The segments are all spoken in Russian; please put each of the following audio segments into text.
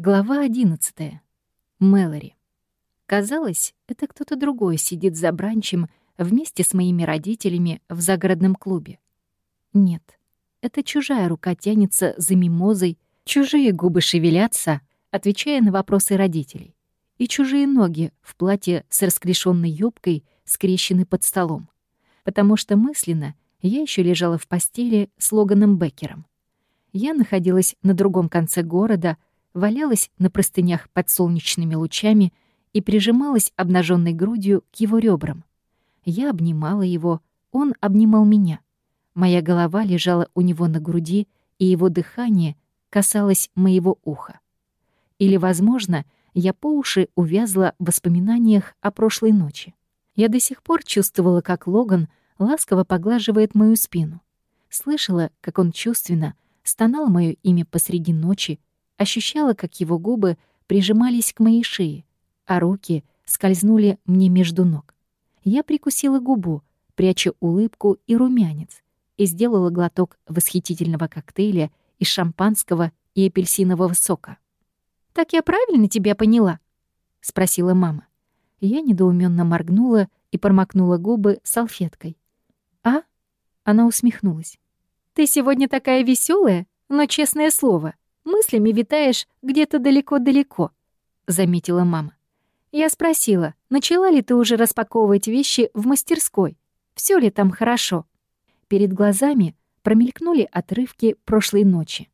Глава 11. Мэлори. Казалось, это кто-то другой сидит за бранчем вместе с моими родителями в загородном клубе. Нет, это чужая рука тянется за мимозой, чужие губы шевелятся, отвечая на вопросы родителей, и чужие ноги в платье с расклешенной юбкой скрещены под столом. Потому что мысленно я еще лежала в постели с Логаном Беккером. Я находилась на другом конце города — валялась на простынях под солнечными лучами и прижималась обнаженной грудью к его ребрам. Я обнимала его, он обнимал меня. Моя голова лежала у него на груди, и его дыхание касалось моего уха. Или, возможно, я по уши увязла в воспоминаниях о прошлой ночи. Я до сих пор чувствовала, как Логан ласково поглаживает мою спину. Слышала, как он чувственно стонал мое имя посреди ночи, ощущала, как его губы прижимались к моей шее, а руки скользнули мне между ног. Я прикусила губу, пряча улыбку и румянец, и сделала глоток восхитительного коктейля из шампанского и апельсинового сока. «Так я правильно тебя поняла?» — спросила мама. Я недоуменно моргнула и промокнула губы салфеткой. «А?» — она усмехнулась. «Ты сегодня такая веселая, но, честное слово, мыслями витаешь где-то далеко-далеко», — заметила мама. Я спросила, начала ли ты уже распаковывать вещи в мастерской? Все ли там хорошо? Перед глазами промелькнули отрывки прошлой ночи.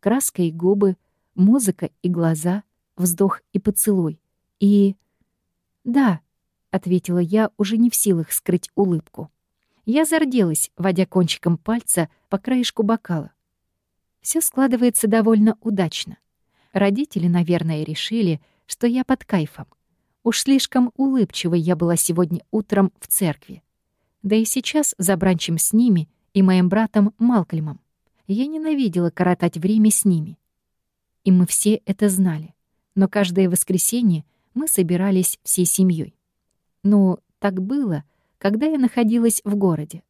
Краска и губы, музыка и глаза, вздох и поцелуй. И... «Да», — ответила я, уже не в силах скрыть улыбку. Я зарделась, водя кончиком пальца по краешку бокала все складывается довольно удачно. Родители, наверное, решили, что я под кайфом. Уж слишком улыбчивой я была сегодня утром в церкви. Да и сейчас за бранчем с ними и моим братом Малкольмом. Я ненавидела коротать время с ними. И мы все это знали. Но каждое воскресенье мы собирались всей семьей. Ну, так было, когда я находилась в городе.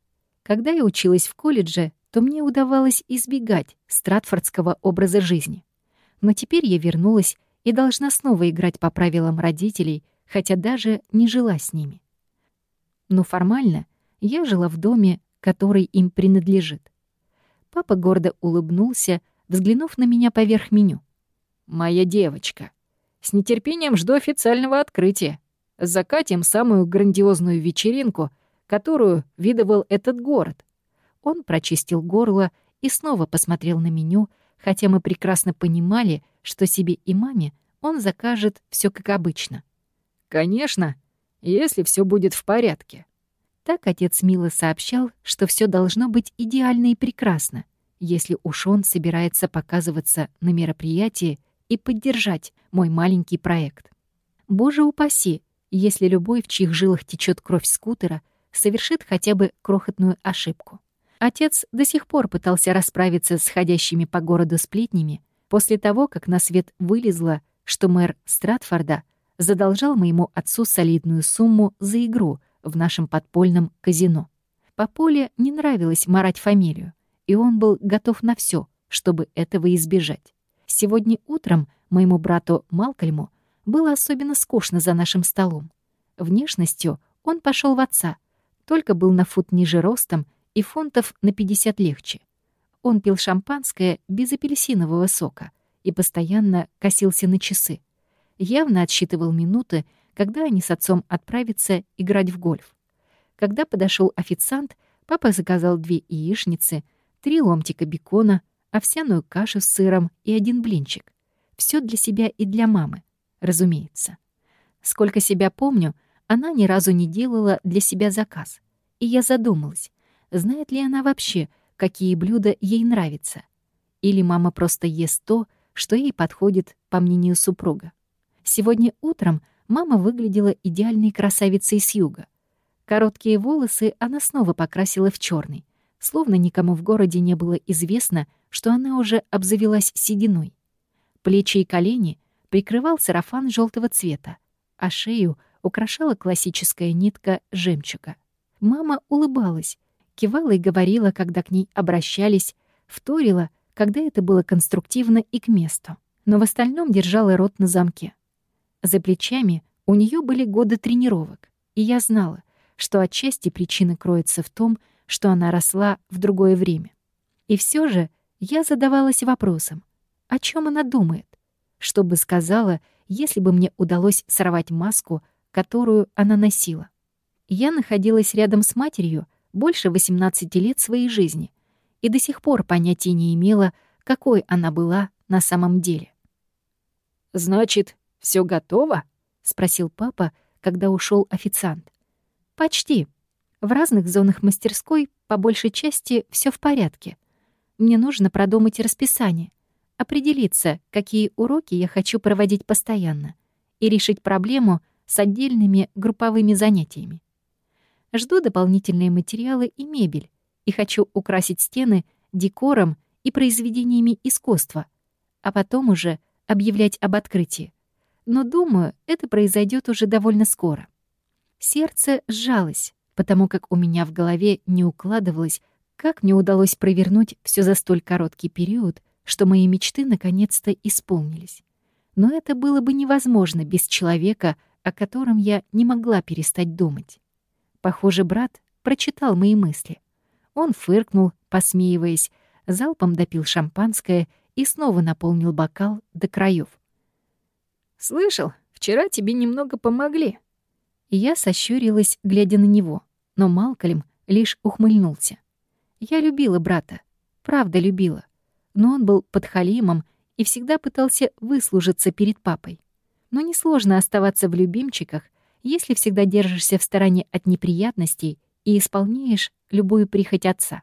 Когда я училась в колледже, то мне удавалось избегать стратфордского образа жизни. Но теперь я вернулась и должна снова играть по правилам родителей, хотя даже не жила с ними. Но формально я жила в доме, который им принадлежит. Папа гордо улыбнулся, взглянув на меня поверх меню. «Моя девочка, с нетерпением жду официального открытия. Закатим самую грандиозную вечеринку, которую видывал этот город. Он прочистил горло и снова посмотрел на меню, хотя мы прекрасно понимали, что себе и маме он закажет все как обычно. «Конечно, если все будет в порядке». Так отец мило сообщал, что все должно быть идеально и прекрасно, если уж он собирается показываться на мероприятии и поддержать мой маленький проект. Боже упаси, если любой, в чьих жилах течет кровь скутера, совершит хотя бы крохотную ошибку. Отец до сих пор пытался расправиться с ходящими по городу сплетнями после того, как на свет вылезло, что мэр Стратфорда задолжал моему отцу солидную сумму за игру в нашем подпольном казино. Папуле не нравилось марать фамилию, и он был готов на все, чтобы этого избежать. Сегодня утром моему брату Малкольму было особенно скучно за нашим столом. Внешностью он пошел в отца, только был на фут ниже ростом и фунтов на 50 легче. Он пил шампанское без апельсинового сока и постоянно косился на часы. Явно отсчитывал минуты, когда они с отцом отправятся играть в гольф. Когда подошел официант, папа заказал две яичницы, три ломтика бекона, овсяную кашу с сыром и один блинчик. Все для себя и для мамы, разумеется. Сколько себя помню, она ни разу не делала для себя заказ. И я задумалась, Знает ли она вообще, какие блюда ей нравятся? Или мама просто ест то, что ей подходит, по мнению супруга? Сегодня утром мама выглядела идеальной красавицей с юга. Короткие волосы она снова покрасила в черный, словно никому в городе не было известно, что она уже обзавелась сединой. Плечи и колени прикрывал сарафан желтого цвета, а шею украшала классическая нитка жемчуга. Мама улыбалась, кивала и говорила, когда к ней обращались, вторила, когда это было конструктивно и к месту. но в остальном держала рот на замке. За плечами у нее были годы тренировок, и я знала, что отчасти причина кроется в том, что она росла в другое время. И все же я задавалась вопросом, о чем она думает, что бы сказала, если бы мне удалось сорвать маску, которую она носила. Я находилась рядом с матерью больше 18 лет своей жизни и до сих пор понятия не имела, какой она была на самом деле. «Значит, все готово?» — спросил папа, когда ушел официант. «Почти. В разных зонах мастерской по большей части все в порядке. Мне нужно продумать расписание, определиться, какие уроки я хочу проводить постоянно, и решить проблему с отдельными групповыми занятиями. Жду дополнительные материалы и мебель, и хочу украсить стены декором и произведениями искусства, а потом уже объявлять об открытии. Но думаю, это произойдет уже довольно скоро. Сердце сжалось, потому как у меня в голове не укладывалось, как мне удалось провернуть все за столь короткий период, что мои мечты наконец-то исполнились. Но это было бы невозможно без человека, о котором я не могла перестать думать. Похоже, брат прочитал мои мысли. Он фыркнул, посмеиваясь, залпом допил шампанское и снова наполнил бокал до краев. «Слышал, вчера тебе немного помогли». Я сощурилась, глядя на него, но Малкольм лишь ухмыльнулся. Я любила брата, правда любила, но он был подхалимом и всегда пытался выслужиться перед папой. Но несложно оставаться в любимчиках, если всегда держишься в стороне от неприятностей и исполняешь любую прихоть отца.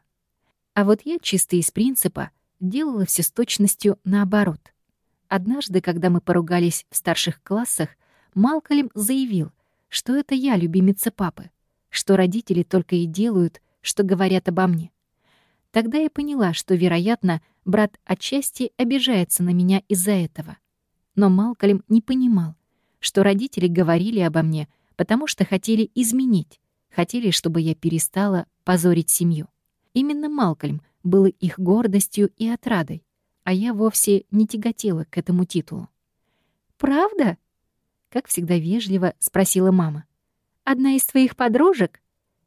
А вот я чисто из принципа делала все с точностью наоборот. Однажды, когда мы поругались в старших классах, Малкольм заявил, что это я любимица папы, что родители только и делают, что говорят обо мне. Тогда я поняла, что, вероятно, брат отчасти обижается на меня из-за этого. Но Малкольм не понимал, что родители говорили обо мне, потому что хотели изменить, хотели, чтобы я перестала позорить семью. Именно Малкольм был их гордостью и отрадой, а я вовсе не тяготела к этому титулу. «Правда?» — как всегда вежливо спросила мама. «Одна из твоих подружек?»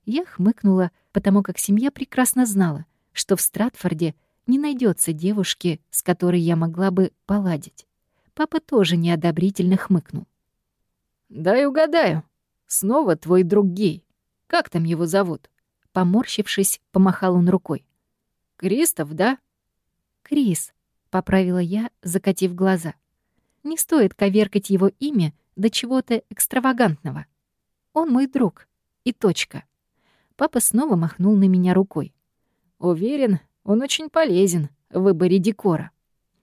Я хмыкнула, потому как семья прекрасно знала, что в Стратфорде не найдется девушки, с которой я могла бы поладить. Папа тоже неодобрительно хмыкнул. «Дай угадаю. Снова твой друг гей. Как там его зовут?» Поморщившись, помахал он рукой. «Кристоф, да?» «Крис», — поправила я, закатив глаза. «Не стоит коверкать его имя до чего-то экстравагантного. Он мой друг. И точка». Папа снова махнул на меня рукой. «Уверен, он очень полезен в выборе декора».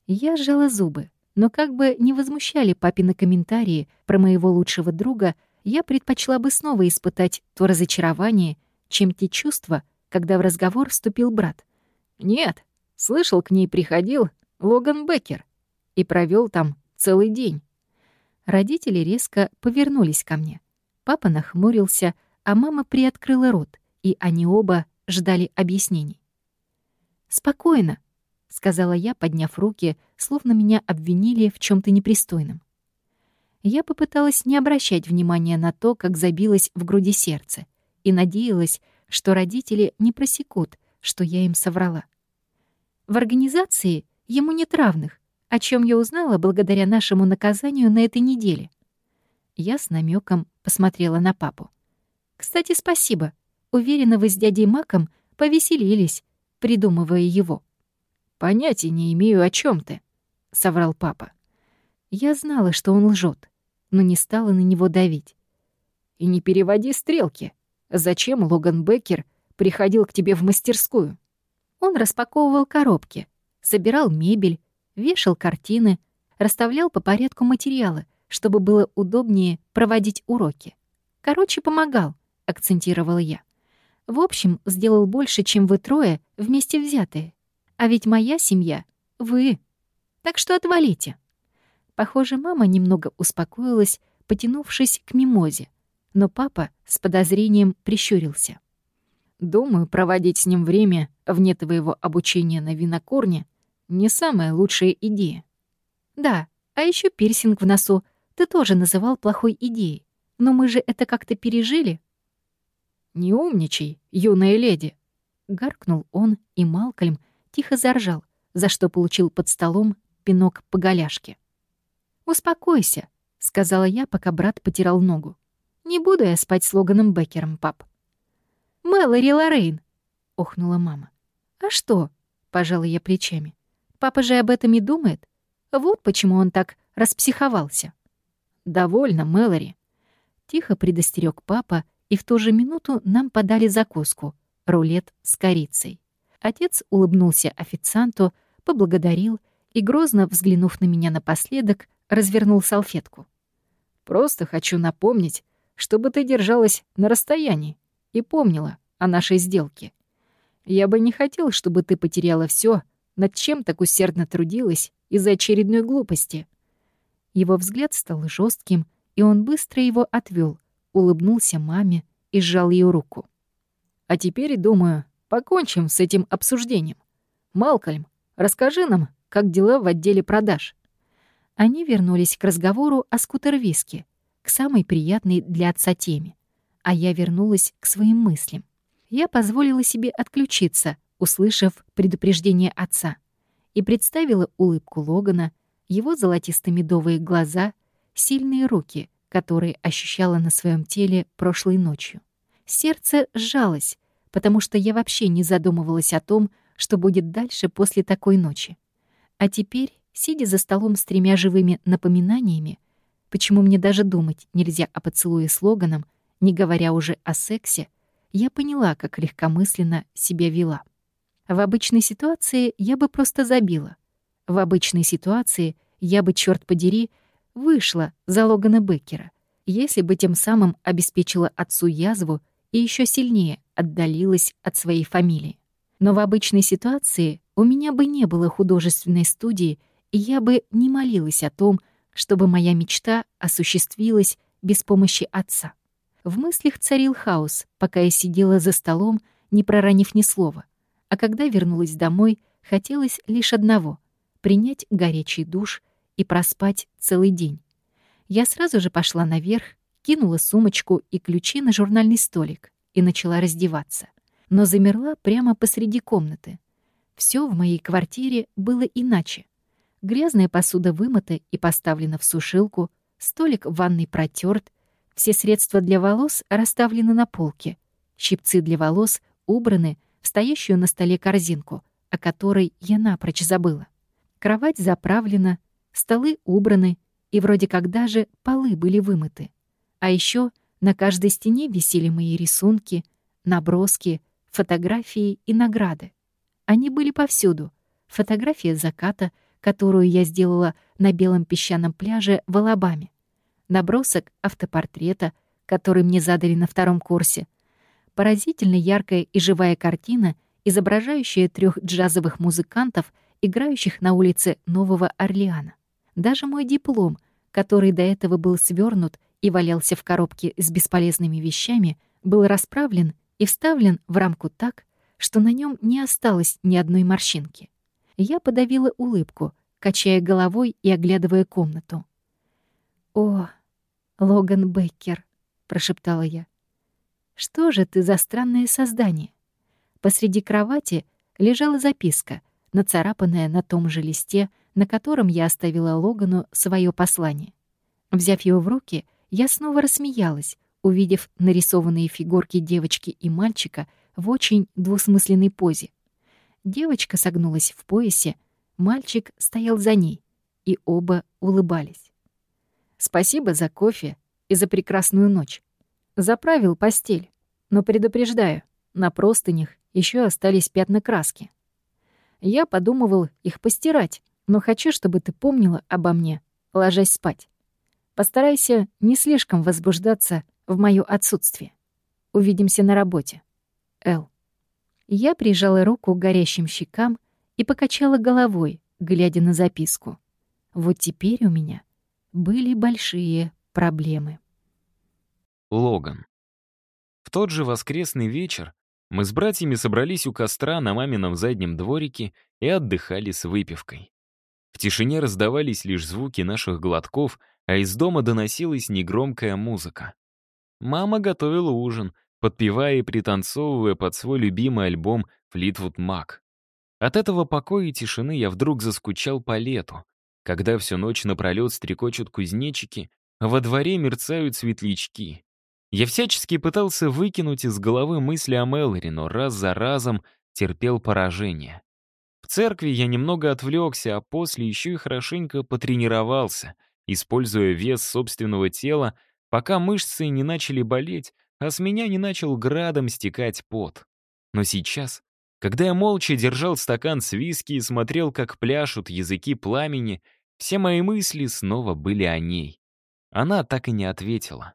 Я сжала зубы. Но как бы не возмущали папины комментарии про моего лучшего друга, я предпочла бы снова испытать то разочарование, чем те чувства, когда в разговор вступил брат. «Нет, слышал, к ней приходил Логан Беккер и провел там целый день». Родители резко повернулись ко мне. Папа нахмурился, а мама приоткрыла рот, и они оба ждали объяснений. «Спокойно», — сказала я, подняв руки, словно меня обвинили в чем то непристойном. Я попыталась не обращать внимания на то, как забилось в груди сердце, и надеялась, что родители не просекут, что я им соврала. В организации ему нет равных, о чем я узнала благодаря нашему наказанию на этой неделе. Я с намеком посмотрела на папу. «Кстати, спасибо. Уверена, вы с дядей Маком повеселились, придумывая его». «Понятия не имею, о чем ты», — соврал папа. Я знала, что он лжет, но не стала на него давить. «И не переводи стрелки. Зачем Логан Беккер приходил к тебе в мастерскую?» Он распаковывал коробки, собирал мебель, вешал картины, расставлял по порядку материалы, чтобы было удобнее проводить уроки. Короче, помогал, акцентировала я. В общем, сделал больше, чем вы трое вместе взятые. А ведь моя семья — вы. Так что отвалите». Похоже, мама немного успокоилась, потянувшись к мимозе, но папа с подозрением прищурился. «Думаю, проводить с ним время вне твоего обучения на винокурне не самая лучшая идея». Да, а еще пирсинг в носу ты тоже называл плохой идеей. Но мы же это как-то пережили. «Не умничай, юная леди!» Гаркнул он, и Малкольм тихо заржал, за что получил под столом пинок по голяшке. «Успокойся», — сказала я, пока брат потирал ногу. «Не буду я спать с Логаном Беккером, пап». «Мэлори Лоррейн», — охнула мама. «А что?» — пожала я плечами. «Папа же об этом и думает. Вот почему он так распсиховался». «Довольно, Мэлори», — тихо предостерег папа, и в ту же минуту нам подали закуску — рулет с корицей. Отец улыбнулся официанту, поблагодарил и, грозно взглянув на меня напоследок, развернул салфетку. «Просто хочу напомнить, чтобы ты держалась на расстоянии и помнила о нашей сделке. Я бы не хотел, чтобы ты потеряла все, над чем так усердно трудилась из-за очередной глупости». Его взгляд стал жестким, и он быстро его отвел, улыбнулся маме и сжал ее руку. «А теперь, думаю, покончим с этим обсуждением. Малкольм, расскажи нам, как дела в отделе продаж». Они вернулись к разговору о скутер-виске, к самой приятной для отца теме, а я вернулась к своим мыслям. Я позволила себе отключиться, услышав предупреждение отца, и представила улыбку Логана, его золотисто-медовые глаза, сильные руки, которые ощущала на своем теле прошлой ночью. Сердце сжалось, потому что я вообще не задумывалась о том, что будет дальше после такой ночи. А теперь Сидя за столом с тремя живыми напоминаниями, почему мне даже думать нельзя о поцелуе с Логаном, не говоря уже о сексе, я поняла, как легкомысленно себя вела. В обычной ситуации я бы просто забила. В обычной ситуации я бы, черт подери, вышла за Логана Беккера, если бы тем самым обеспечила отцу язву и еще сильнее отдалилась от своей фамилии. Но в обычной ситуации у меня бы не было художественной студии и я бы не молилась о том, чтобы моя мечта осуществилась без помощи отца. В мыслях царил хаос, пока я сидела за столом, не проронив ни слова. А когда вернулась домой, хотелось лишь одного — принять горячий душ и проспать целый день. Я сразу же пошла наверх, кинула сумочку и ключи на журнальный столик и начала раздеваться. Но замерла прямо посреди комнаты. Все в моей квартире было иначе. Грязная посуда вымыта и поставлена в сушилку, столик в ванной протерт, все средства для волос расставлены на полке, щипцы для волос убраны в стоящую на столе корзинку, о которой я напрочь забыла. Кровать заправлена, столы убраны, и вроде как даже полы были вымыты. А еще на каждой стене висели мои рисунки, наброски, фотографии и награды. Они были повсюду. Фотография заката — которую я сделала на белом песчаном пляже в Алабаме. Набросок автопортрета, который мне задали на втором курсе. Поразительно яркая и живая картина, изображающая трех джазовых музыкантов, играющих на улице Нового Орлеана. Даже мой диплом, который до этого был свернут и валялся в коробке с бесполезными вещами, был расправлен и вставлен в рамку так, что на нем не осталось ни одной морщинки. Я подавила улыбку, качая головой и оглядывая комнату. «О, Логан Беккер», — прошептала я. «Что же ты за странное создание?» Посреди кровати лежала записка, нацарапанная на том же листе, на котором я оставила Логану свое послание. Взяв его в руки, я снова рассмеялась, увидев нарисованные фигурки девочки и мальчика в очень двусмысленной позе. Девочка согнулась в поясе, мальчик стоял за ней, и оба улыбались. «Спасибо за кофе и за прекрасную ночь. Заправил постель, но предупреждаю, на простынях еще остались пятна краски. Я подумывал их постирать, но хочу, чтобы ты помнила обо мне, ложась спать. Постарайся не слишком возбуждаться в моё отсутствие. Увидимся на работе. Эл. Я прижала руку к горящим щекам и покачала головой, глядя на записку. Вот теперь у меня были большие проблемы. Логан. В тот же воскресный вечер мы с братьями собрались у костра на мамином заднем дворике и отдыхали с выпивкой. В тишине раздавались лишь звуки наших глотков, а из дома доносилась негромкая музыка. Мама готовила ужин, подпевая и пританцовывая под свой любимый альбом «Флитвуд Мак». От этого покоя и тишины я вдруг заскучал по лету, когда всю ночь напролет стрекочут кузнечики, а во дворе мерцают светлячки. Я всячески пытался выкинуть из головы мысли о Мэлори, но раз за разом терпел поражение. В церкви я немного отвлекся, а после еще и хорошенько потренировался, используя вес собственного тела, пока мышцы не начали болеть, а с меня не начал градом стекать пот. Но сейчас, когда я молча держал стакан с виски и смотрел, как пляшут языки пламени, все мои мысли снова были о ней. Она так и не ответила.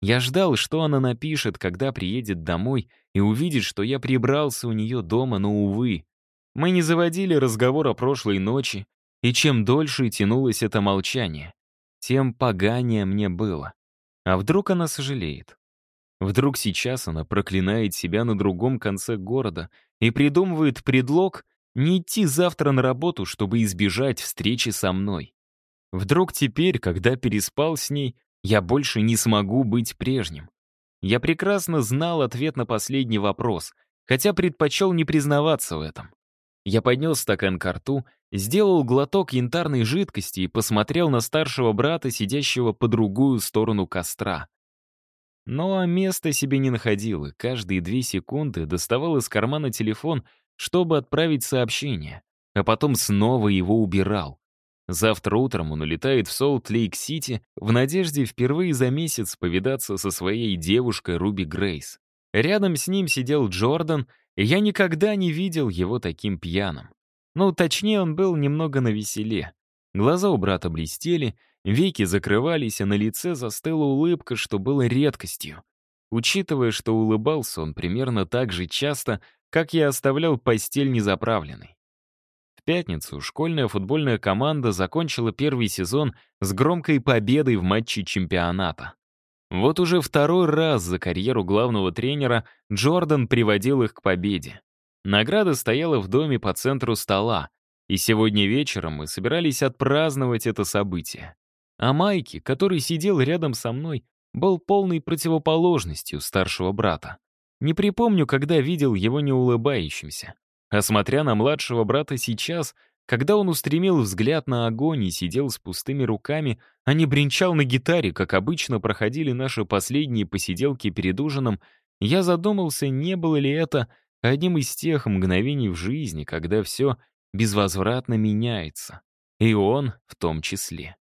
Я ждал, что она напишет, когда приедет домой и увидит, что я прибрался у нее дома, но, увы. Мы не заводили разговор о прошлой ночи, и чем дольше тянулось это молчание, тем поганее мне было. А вдруг она сожалеет? Вдруг сейчас она проклинает себя на другом конце города и придумывает предлог не идти завтра на работу, чтобы избежать встречи со мной. Вдруг теперь, когда переспал с ней, я больше не смогу быть прежним. Я прекрасно знал ответ на последний вопрос, хотя предпочел не признаваться в этом. Я поднес стакан к рту, сделал глоток янтарной жидкости и посмотрел на старшего брата, сидящего по другую сторону костра. Но места себе не находил, и каждые две секунды доставал из кармана телефон, чтобы отправить сообщение, а потом снова его убирал. Завтра утром он улетает в Солт-Лейк-Сити в надежде впервые за месяц повидаться со своей девушкой Руби Грейс. Рядом с ним сидел Джордан, я никогда не видел его таким пьяным. Ну, точнее, он был немного навеселе. Глаза у брата блестели, веки закрывались, а на лице застыла улыбка, что было редкостью. Учитывая, что улыбался он примерно так же часто, как я оставлял постель незаправленной пятницу школьная футбольная команда закончила первый сезон с громкой победой в матче чемпионата. Вот уже второй раз за карьеру главного тренера Джордан приводил их к победе. Награда стояла в доме по центру стола, и сегодня вечером мы собирались отпраздновать это событие. А Майки, который сидел рядом со мной, был полной противоположностью старшего брата. Не припомню, когда видел его неулыбающимся. А смотря на младшего брата сейчас, когда он устремил взгляд на огонь и сидел с пустыми руками, а не бренчал на гитаре, как обычно проходили наши последние посиделки перед ужином, я задумался, не было ли это одним из тех мгновений в жизни, когда все безвозвратно меняется. И он в том числе.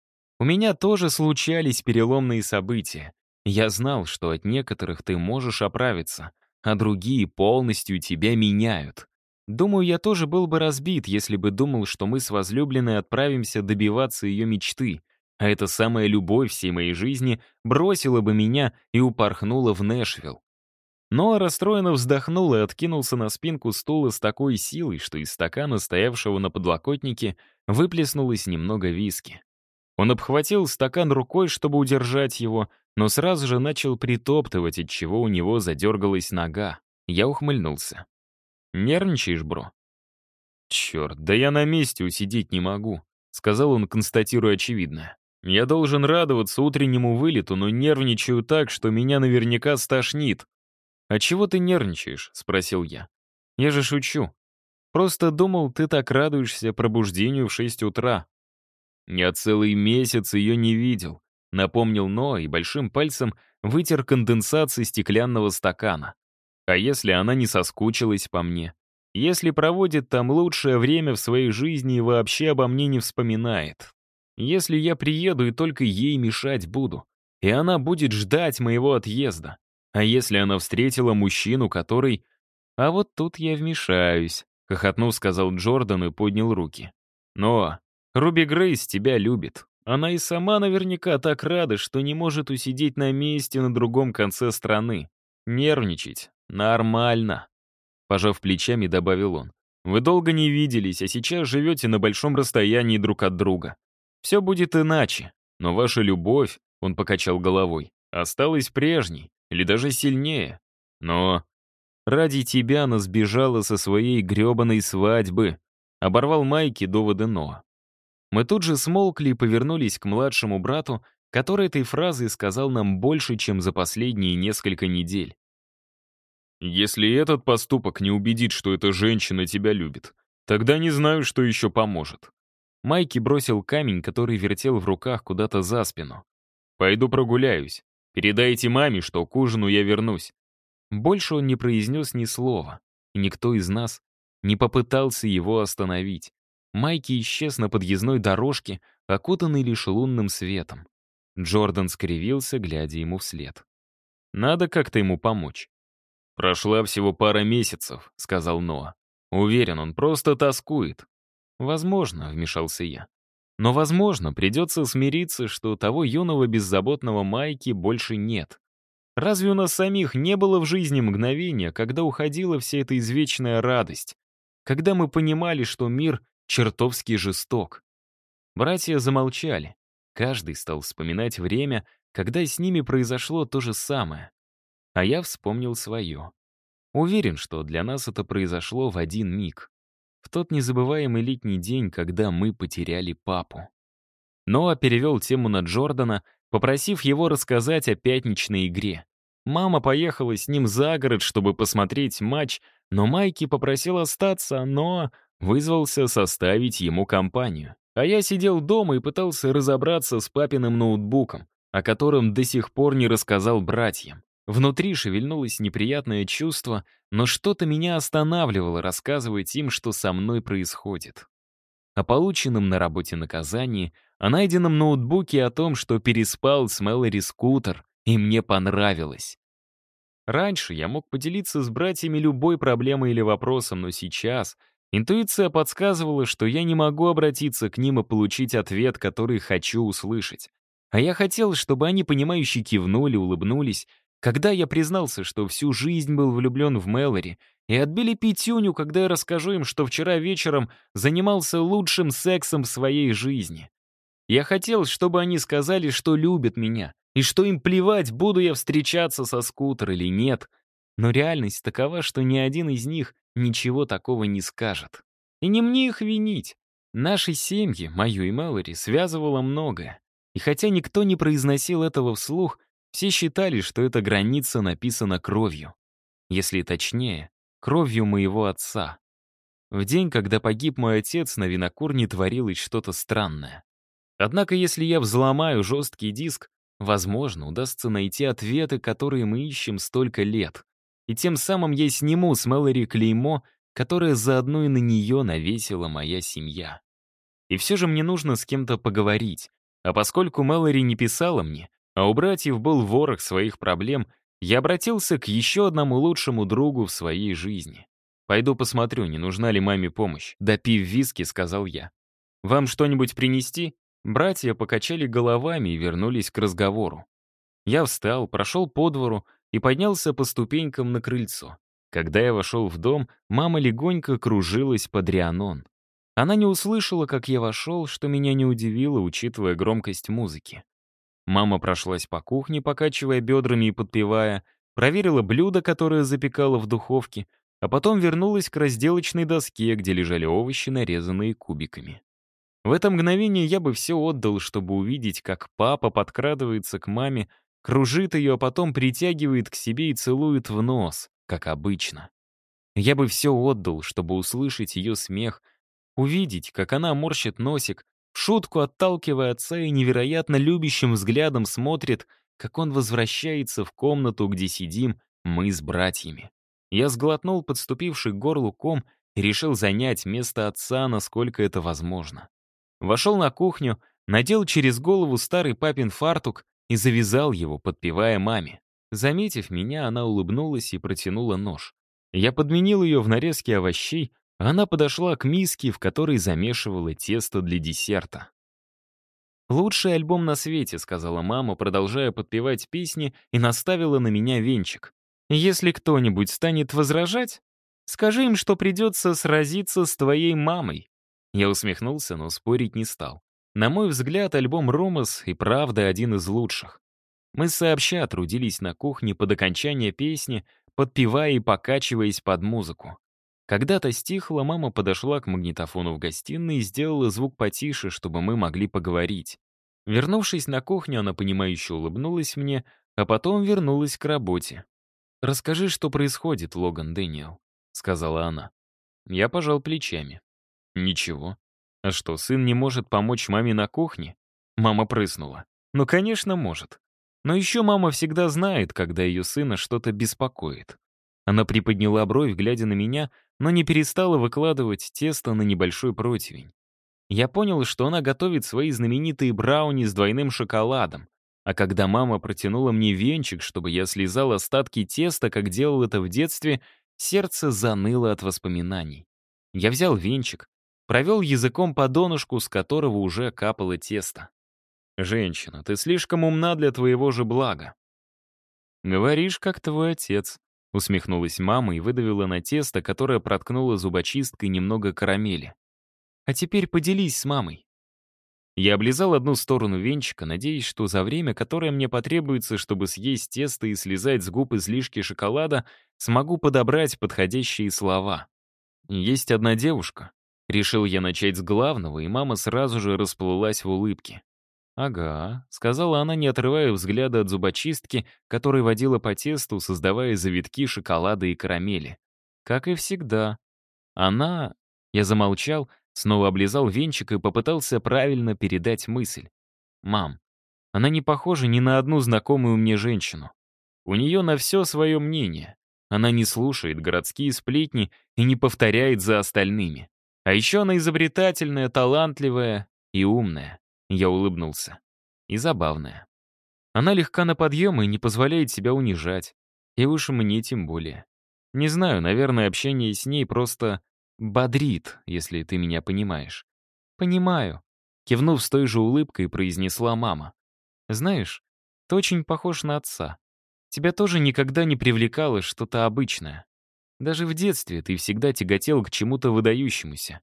У меня тоже случались переломные события. Я знал, что от некоторых ты можешь оправиться, а другие полностью тебя меняют. Думаю, я тоже был бы разбит, если бы думал, что мы с возлюбленной отправимся добиваться ее мечты, а эта самая любовь всей моей жизни бросила бы меня и упорхнула в Нэшвилл. Но расстроенно вздохнул и откинулся на спинку стула с такой силой, что из стакана, стоявшего на подлокотнике, выплеснулось немного виски. Он обхватил стакан рукой, чтобы удержать его, но сразу же начал притоптывать, от чего у него задергалась нога. Я ухмыльнулся. Нервничаешь, бро?» «Черт, да я на месте усидеть не могу», — сказал он, констатируя очевидное. «Я должен радоваться утреннему вылету, но нервничаю так, что меня наверняка стошнит». «А чего ты нервничаешь?» — спросил я. «Я же шучу. Просто думал, ты так радуешься пробуждению в шесть утра». «Я целый месяц ее не видел», — напомнил Ноа и большим пальцем вытер конденсат стеклянного стакана. А если она не соскучилась по мне? Если проводит там лучшее время в своей жизни и вообще обо мне не вспоминает? Если я приеду и только ей мешать буду? И она будет ждать моего отъезда? А если она встретила мужчину, который... А вот тут я вмешаюсь, — хохотнув, сказал Джордан и поднял руки. Но Руби Грейс тебя любит. Она и сама наверняка так рада, что не может усидеть на месте на другом конце страны. Нервничать «Нормально», — пожав плечами, добавил он. «Вы долго не виделись, а сейчас живете на большом расстоянии друг от друга. Все будет иначе, но ваша любовь, — он покачал головой, — осталась прежней или даже сильнее. Но ради тебя она сбежала со своей гребаной свадьбы», — оборвал Майки доводы Ноа. Мы тут же смолкли и повернулись к младшему брату, который этой фразой сказал нам больше, чем за последние несколько недель. «Если этот поступок не убедит, что эта женщина тебя любит, тогда не знаю, что еще поможет». Майки бросил камень, который вертел в руках куда-то за спину. «Пойду прогуляюсь. Передайте маме, что к ужину я вернусь». Больше он не произнес ни слова, и никто из нас не попытался его остановить. Майки исчез на подъездной дорожке, окутанный лишь лунным светом. Джордан скривился, глядя ему вслед. «Надо как-то ему помочь». «Прошла всего пара месяцев», — сказал Ноа. «Уверен, он просто тоскует». «Возможно», — вмешался я. «Но, возможно, придется смириться, что того юного беззаботного Майки больше нет. Разве у нас самих не было в жизни мгновения, когда уходила вся эта извечная радость, когда мы понимали, что мир чертовски жесток?» Братья замолчали. Каждый стал вспоминать время, когда с ними произошло то же самое. А я вспомнил свое. Уверен, что для нас это произошло в один миг. В тот незабываемый летний день, когда мы потеряли папу. Ноа перевел тему на Джордана, попросив его рассказать о пятничной игре. Мама поехала с ним за город, чтобы посмотреть матч, но Майки попросил остаться, а Ноа вызвался составить ему компанию. А я сидел дома и пытался разобраться с папиным ноутбуком, о котором до сих пор не рассказал братьям. Внутри шевельнулось неприятное чувство, но что-то меня останавливало рассказывать им, что со мной происходит. О полученном на работе наказании, о найденном ноутбуке о том, что переспал с Мэлори Скутер, и мне понравилось. Раньше я мог поделиться с братьями любой проблемой или вопросом, но сейчас — Интуиция подсказывала, что я не могу обратиться к ним и получить ответ, который хочу услышать. А я хотел, чтобы они, понимающе кивнули, улыбнулись, когда я признался, что всю жизнь был влюблен в Мэлори, и отбили пятюню, когда я расскажу им, что вчера вечером занимался лучшим сексом в своей жизни. Я хотел, чтобы они сказали, что любят меня, и что им плевать, буду я встречаться со скутер или нет. Но реальность такова, что ни один из них ничего такого не скажет. И не мне их винить. Наши семьи, мою и Мэлори, связывало многое. И хотя никто не произносил этого вслух, все считали, что эта граница написана кровью. Если точнее, кровью моего отца. В день, когда погиб мой отец, на винокурне творилось что-то странное. Однако, если я взломаю жесткий диск, возможно, удастся найти ответы, которые мы ищем столько лет и тем самым я сниму с Мэлори клеймо, которое заодно и на нее навесила моя семья. И все же мне нужно с кем-то поговорить, а поскольку Мэлори не писала мне, а у братьев был ворох своих проблем, я обратился к еще одному лучшему другу в своей жизни. «Пойду посмотрю, не нужна ли маме помощь», — допив виски, сказал я. «Вам что-нибудь принести?» Братья покачали головами и вернулись к разговору. Я встал, прошел по двору, и поднялся по ступенькам на крыльцо. Когда я вошел в дом, мама легонько кружилась под Рианон. Она не услышала, как я вошел, что меня не удивило, учитывая громкость музыки. Мама прошлась по кухне, покачивая бедрами и подпевая, проверила блюдо, которое запекала в духовке, а потом вернулась к разделочной доске, где лежали овощи, нарезанные кубиками. В это мгновение я бы все отдал, чтобы увидеть, как папа подкрадывается к маме, кружит ее, а потом притягивает к себе и целует в нос, как обычно. Я бы все отдал, чтобы услышать ее смех, увидеть, как она морщит носик, в шутку отталкивая отца и невероятно любящим взглядом смотрит, как он возвращается в комнату, где сидим мы с братьями. Я сглотнул подступивший к горлу ком и решил занять место отца, насколько это возможно. Вошел на кухню, надел через голову старый папин фартук и завязал его, подпевая маме. Заметив меня, она улыбнулась и протянула нож. Я подменил ее в нарезке овощей, она подошла к миске, в которой замешивала тесто для десерта. «Лучший альбом на свете», — сказала мама, продолжая подпевать песни, и наставила на меня венчик. «Если кто-нибудь станет возражать, скажи им, что придется сразиться с твоей мамой». Я усмехнулся, но спорить не стал. На мой взгляд, альбом «Ромас» и правда один из лучших. Мы сообща трудились на кухне под окончание песни, подпевая и покачиваясь под музыку. Когда-то стихло, мама подошла к магнитофону в гостиной и сделала звук потише, чтобы мы могли поговорить. Вернувшись на кухню, она понимающе улыбнулась мне, а потом вернулась к работе. «Расскажи, что происходит, Логан Дэниел», — сказала она. Я пожал плечами. «Ничего. А что, сын не может помочь маме на кухне?» Мама прыснула. «Ну, конечно, может. Но еще мама всегда знает, когда ее сына что-то беспокоит. Она приподняла бровь, глядя на меня, но не перестала выкладывать тесто на небольшой противень. Я понял, что она готовит свои знаменитые брауни с двойным шоколадом. А когда мама протянула мне венчик, чтобы я слезал остатки теста, как делал это в детстве, сердце заныло от воспоминаний. Я взял венчик, провел языком по донышку, с которого уже капало тесто. «Женщина, ты слишком умна для твоего же блага». «Говоришь, как твой отец», Усмехнулась мама и выдавила на тесто, которое проткнула зубочисткой немного карамели. «А теперь поделись с мамой». Я облизал одну сторону венчика, надеясь, что за время, которое мне потребуется, чтобы съесть тесто и слезать с губ излишки шоколада, смогу подобрать подходящие слова. «Есть одна девушка». Решил я начать с главного, и мама сразу же расплылась в улыбке. «Ага», — сказала она, не отрывая взгляда от зубочистки, которой водила по тесту, создавая завитки шоколада и карамели. Как и всегда. Она... Я замолчал, снова облизал венчик и попытался правильно передать мысль. «Мам, она не похожа ни на одну знакомую мне женщину. У нее на все свое мнение. Она не слушает городские сплетни и не повторяет за остальными. А еще она изобретательная, талантливая и умная. Я улыбнулся. И забавная. Она легка на подъем и не позволяет себя унижать. И уж мне тем более. Не знаю, наверное, общение с ней просто бодрит, если ты меня понимаешь. Понимаю. Кивнув с той же улыбкой, произнесла мама. Знаешь, ты очень похож на отца. Тебя тоже никогда не привлекало что-то обычное. Даже в детстве ты всегда тяготел к чему-то выдающемуся.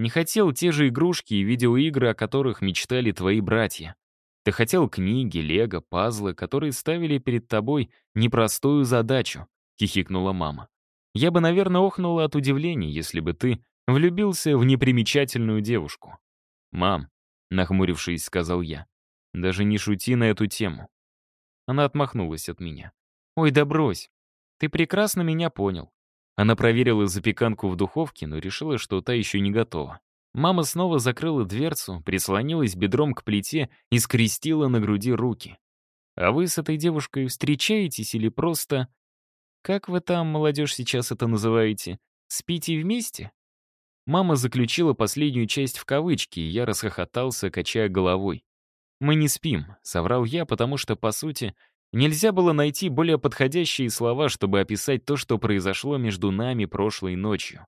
Не хотел те же игрушки и видеоигры, о которых мечтали твои братья. Ты хотел книги, лего, пазлы, которые ставили перед тобой непростую задачу, хихикнула мама. Я бы, наверное, охнула от удивления, если бы ты влюбился в непримечательную девушку. Мам, нахмурившись, сказал я, даже не шути на эту тему. Она отмахнулась от меня. Ой, да брось. Ты прекрасно меня понял. Она проверила запеканку в духовке, но решила, что та еще не готова. Мама снова закрыла дверцу, прислонилась бедром к плите и скрестила на груди руки. «А вы с этой девушкой встречаетесь или просто...» «Как вы там, молодежь, сейчас это называете? Спите вместе?» Мама заключила последнюю часть в кавычки, и я расхохотался, качая головой. «Мы не спим», — соврал я, потому что, по сути, Нельзя было найти более подходящие слова, чтобы описать то, что произошло между нами прошлой ночью.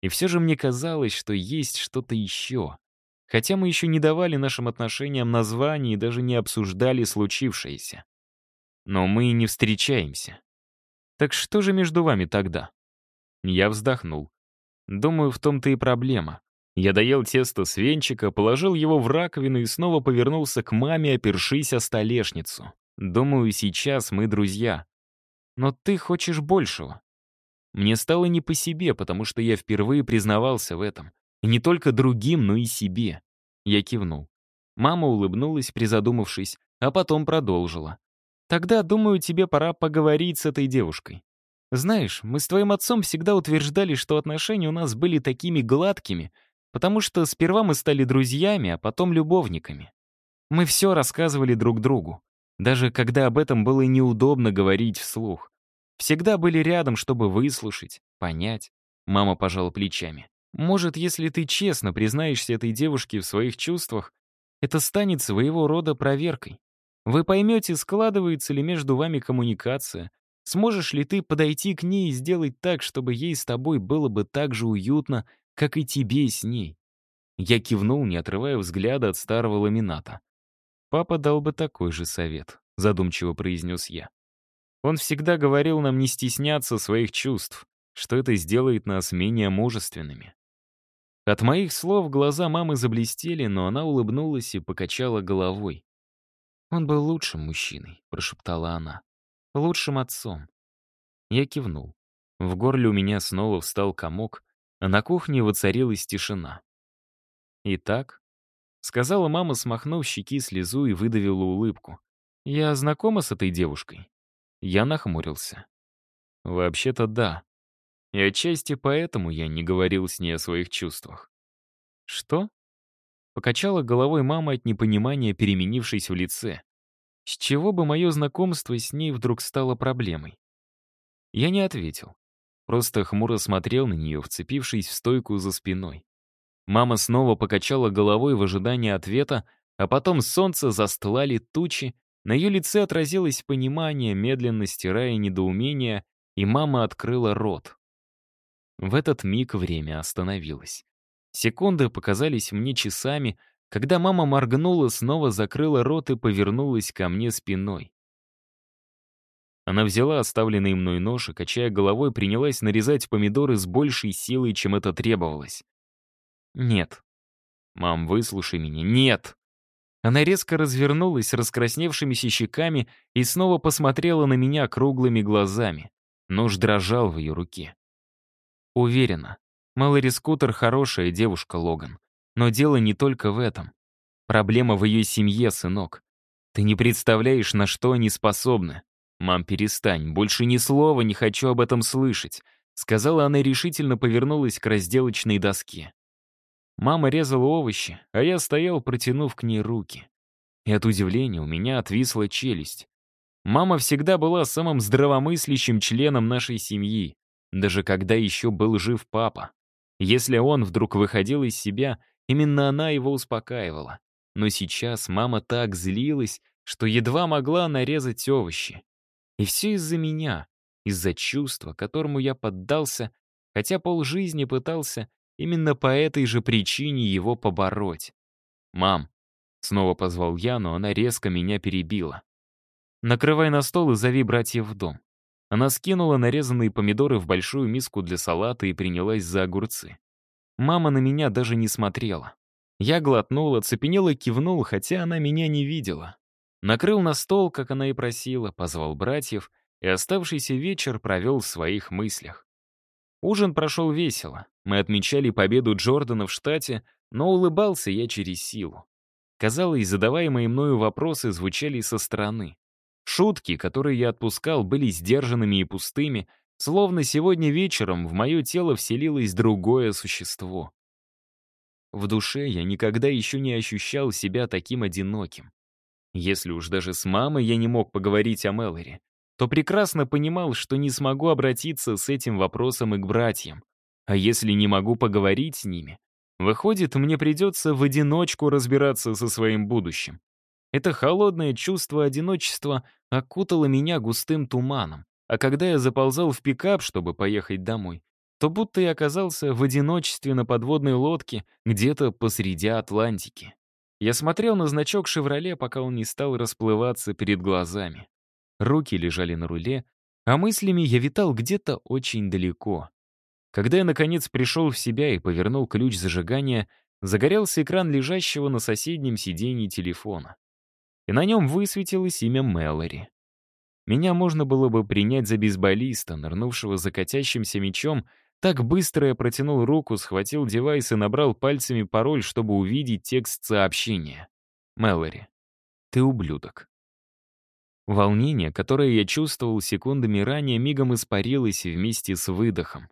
И все же мне казалось, что есть что-то еще. Хотя мы еще не давали нашим отношениям названий и даже не обсуждали случившееся. Но мы не встречаемся. Так что же между вами тогда? Я вздохнул. Думаю, в том-то и проблема. Я доел тесто с венчика, положил его в раковину и снова повернулся к маме, опершись о столешницу. Думаю, сейчас мы друзья. Но ты хочешь большего. Мне стало не по себе, потому что я впервые признавался в этом. И не только другим, но и себе. Я кивнул. Мама улыбнулась, призадумавшись, а потом продолжила. «Тогда, думаю, тебе пора поговорить с этой девушкой. Знаешь, мы с твоим отцом всегда утверждали, что отношения у нас были такими гладкими, потому что сперва мы стали друзьями, а потом любовниками. Мы все рассказывали друг другу даже когда об этом было неудобно говорить вслух. Всегда были рядом, чтобы выслушать, понять. Мама пожала плечами. Может, если ты честно признаешься этой девушке в своих чувствах, это станет своего рода проверкой. Вы поймете, складывается ли между вами коммуникация, сможешь ли ты подойти к ней и сделать так, чтобы ей с тобой было бы так же уютно, как и тебе с ней. Я кивнул, не отрывая взгляда от старого ламината. «Папа дал бы такой же совет», — задумчиво произнес я. «Он всегда говорил нам не стесняться своих чувств, что это сделает нас менее мужественными». От моих слов глаза мамы заблестели, но она улыбнулась и покачала головой. «Он был лучшим мужчиной», — прошептала она. «Лучшим отцом». Я кивнул. В горле у меня снова встал комок, а на кухне воцарилась тишина. «Итак», — сказала мама, смахнув щеки слезу и выдавила улыбку. «Я знакома с этой девушкой?» Я нахмурился. «Вообще-то да. И отчасти поэтому я не говорил с ней о своих чувствах». «Что?» Покачала головой мама от непонимания, переменившись в лице. С чего бы мое знакомство с ней вдруг стало проблемой? Я не ответил. Просто хмуро смотрел на нее, вцепившись в стойку за спиной. Мама снова покачала головой в ожидании ответа, а потом солнце застлали тучи, на ее лице отразилось понимание, медленно стирая недоумение, и мама открыла рот. В этот миг время остановилось. Секунды показались мне часами, когда мама моргнула, снова закрыла рот и повернулась ко мне спиной. Она взяла оставленный мной нож и, качая головой, принялась нарезать помидоры с большей силой, чем это требовалось. «Нет». «Мам, выслушай меня. Нет!» Она резко развернулась раскрасневшимися щеками и снова посмотрела на меня круглыми глазами. Нож дрожал в ее руке. Уверена, Мэлори Скутер хорошая девушка, Логан. Но дело не только в этом. Проблема в ее семье, сынок. Ты не представляешь, на что они способны. «Мам, перестань, больше ни слова не хочу об этом слышать», сказала она решительно повернулась к разделочной доске. Мама резала овощи, а я стоял, протянув к ней руки. И от удивления у меня отвисла челюсть. Мама всегда была самым здравомыслящим членом нашей семьи, даже когда еще был жив папа. Если он вдруг выходил из себя, именно она его успокаивала. Но сейчас мама так злилась, что едва могла нарезать овощи. И все из-за меня, из-за чувства, которому я поддался, хотя полжизни пытался именно по этой же причине его побороть. «Мам», — снова позвал я, но она резко меня перебила. «Накрывай на стол и зови братьев в дом». Она скинула нарезанные помидоры в большую миску для салата и принялась за огурцы. Мама на меня даже не смотрела. Я глотнул, оцепенел и кивнул, хотя она меня не видела. Накрыл на стол, как она и просила, позвал братьев, и оставшийся вечер провел в своих мыслях. Ужин прошел весело. Мы отмечали победу Джордана в штате, но улыбался я через силу. Казалось, задаваемые мною вопросы звучали со стороны. Шутки, которые я отпускал, были сдержанными и пустыми, словно сегодня вечером в мое тело вселилось другое существо. В душе я никогда еще не ощущал себя таким одиноким. Если уж даже с мамой я не мог поговорить о Мэлори, то прекрасно понимал, что не смогу обратиться с этим вопросом и к братьям. А если не могу поговорить с ними, выходит, мне придется в одиночку разбираться со своим будущим. Это холодное чувство одиночества окутало меня густым туманом, а когда я заползал в пикап, чтобы поехать домой, то будто я оказался в одиночестве на подводной лодке где-то посреди Атлантики. Я смотрел на значок «Шевроле», пока он не стал расплываться перед глазами. Руки лежали на руле, а мыслями я витал где-то очень далеко. Когда я, наконец, пришел в себя и повернул ключ зажигания, загорелся экран лежащего на соседнем сиденье телефона. И на нем высветилось имя Мэлори. Меня можно было бы принять за бейсболиста, нырнувшего за катящимся мячом так быстро я протянул руку, схватил девайс и набрал пальцами пароль, чтобы увидеть текст сообщения. Мэлори, ты ублюдок. Волнение, которое я чувствовал секундами ранее, мигом испарилось вместе с выдохом.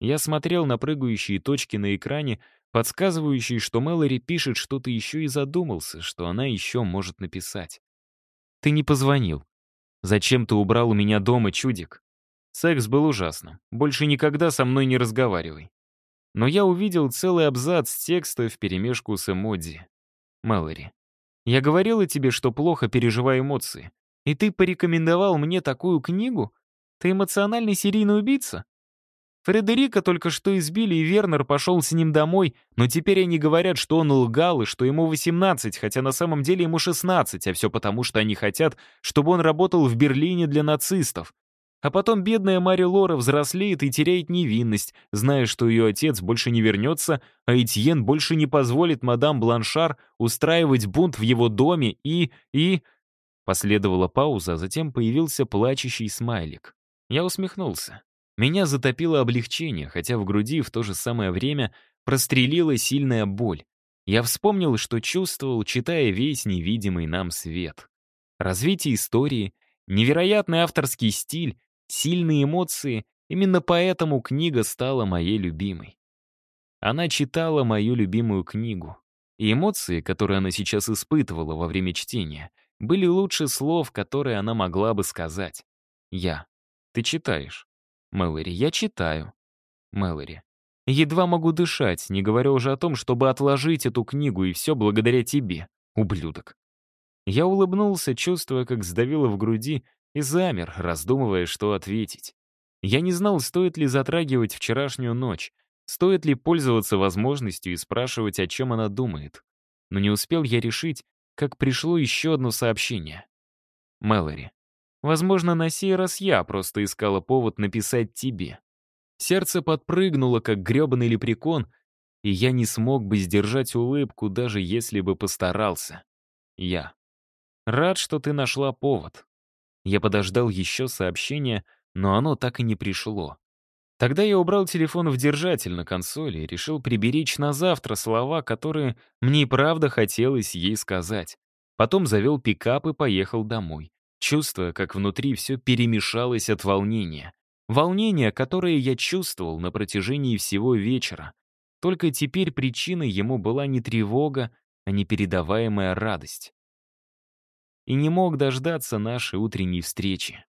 Я смотрел на прыгающие точки на экране, подсказывающие, что Мэлори пишет что-то еще и задумался, что она еще может написать. «Ты не позвонил. Зачем ты убрал у меня дома, чудик?» Секс был ужасным. Больше никогда со мной не разговаривай. Но я увидел целый абзац текста вперемешку с эмодзи. Мэлори, я говорила тебе, что плохо переживаю эмоции. И ты порекомендовал мне такую книгу? Ты эмоциональный серийный убийца? Фредерика только что избили, и Вернер пошел с ним домой, но теперь они говорят, что он лгал и что ему 18, хотя на самом деле ему 16, а все потому, что они хотят, чтобы он работал в Берлине для нацистов. А потом бедная Мари Лора взрослеет и теряет невинность, зная, что ее отец больше не вернется, а Этьен больше не позволит мадам Бланшар устраивать бунт в его доме и... и... Последовала пауза, а затем появился плачущий смайлик. Я усмехнулся. Меня затопило облегчение, хотя в груди в то же самое время прострелила сильная боль. Я вспомнил, что чувствовал, читая весь невидимый нам свет. Развитие истории, невероятный авторский стиль, сильные эмоции — именно поэтому книга стала моей любимой. Она читала мою любимую книгу. И эмоции, которые она сейчас испытывала во время чтения, были лучше слов, которые она могла бы сказать. Я. Ты читаешь. Мэлори. Я читаю. Мэлори. Едва могу дышать, не говоря уже о том, чтобы отложить эту книгу, и все благодаря тебе, ублюдок. Я улыбнулся, чувствуя, как сдавило в груди, и замер, раздумывая, что ответить. Я не знал, стоит ли затрагивать вчерашнюю ночь, стоит ли пользоваться возможностью и спрашивать, о чем она думает. Но не успел я решить, как пришло еще одно сообщение. Мэлори. Возможно, на сей раз я просто искала повод написать тебе. Сердце подпрыгнуло, как грёбаный лепрекон, и я не смог бы сдержать улыбку, даже если бы постарался. Я. Рад, что ты нашла повод. Я подождал еще сообщение, но оно так и не пришло. Тогда я убрал телефон в держатель на консоли и решил приберечь на завтра слова, которые мне и правда хотелось ей сказать. Потом завел пикап и поехал домой, чувствуя, как внутри все перемешалось от волнения. Волнение, которое я чувствовал на протяжении всего вечера. Только теперь причиной ему была не тревога, а непередаваемая радость. И не мог дождаться нашей утренней встречи.